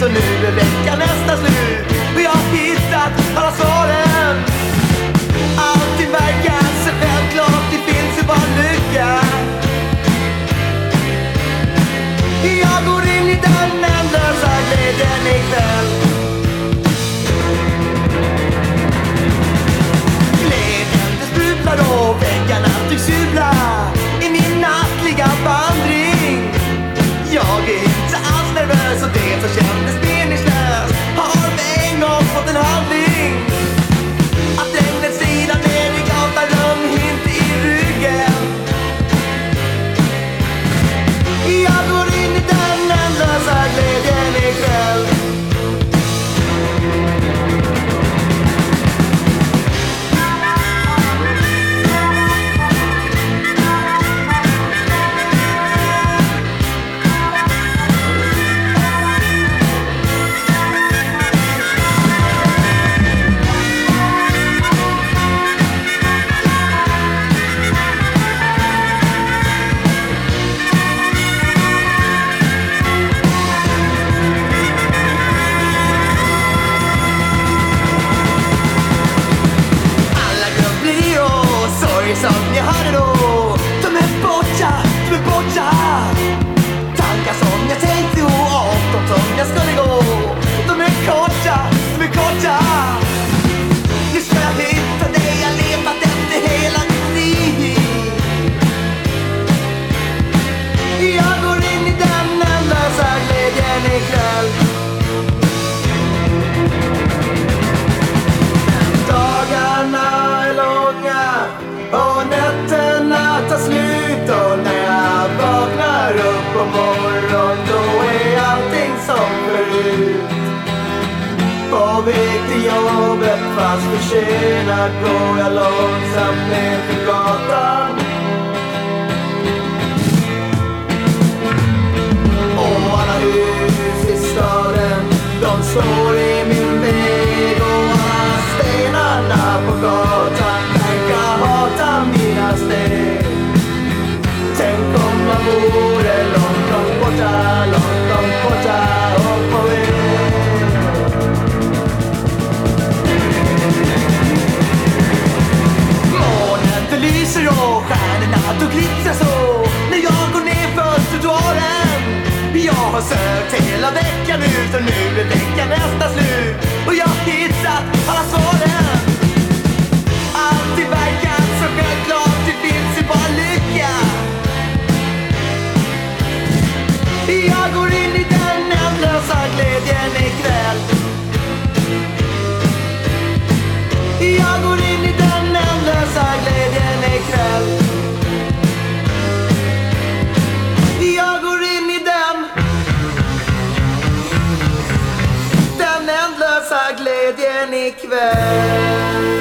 Så nu är veckan nästan slut och jag har hittat alla svaren. Allting verkar så självklart, det finns ju bara lycka. Jag går in i den ändlösa glädjen ikväll. Glädjen det sprudlar och väggarna tycks jubla i min nattliga vandring. Jag är inte alls nervös och det är så känns Och nätterna tar slut och när jag vaknar upp på morgon då är allting som förut. På väg till jobbet fast försenad går jag långsamt ner blått och glittrar så när jag går ner för trottoaren. Jag har sökt hela veckan ut och nu är veckan döden ikväll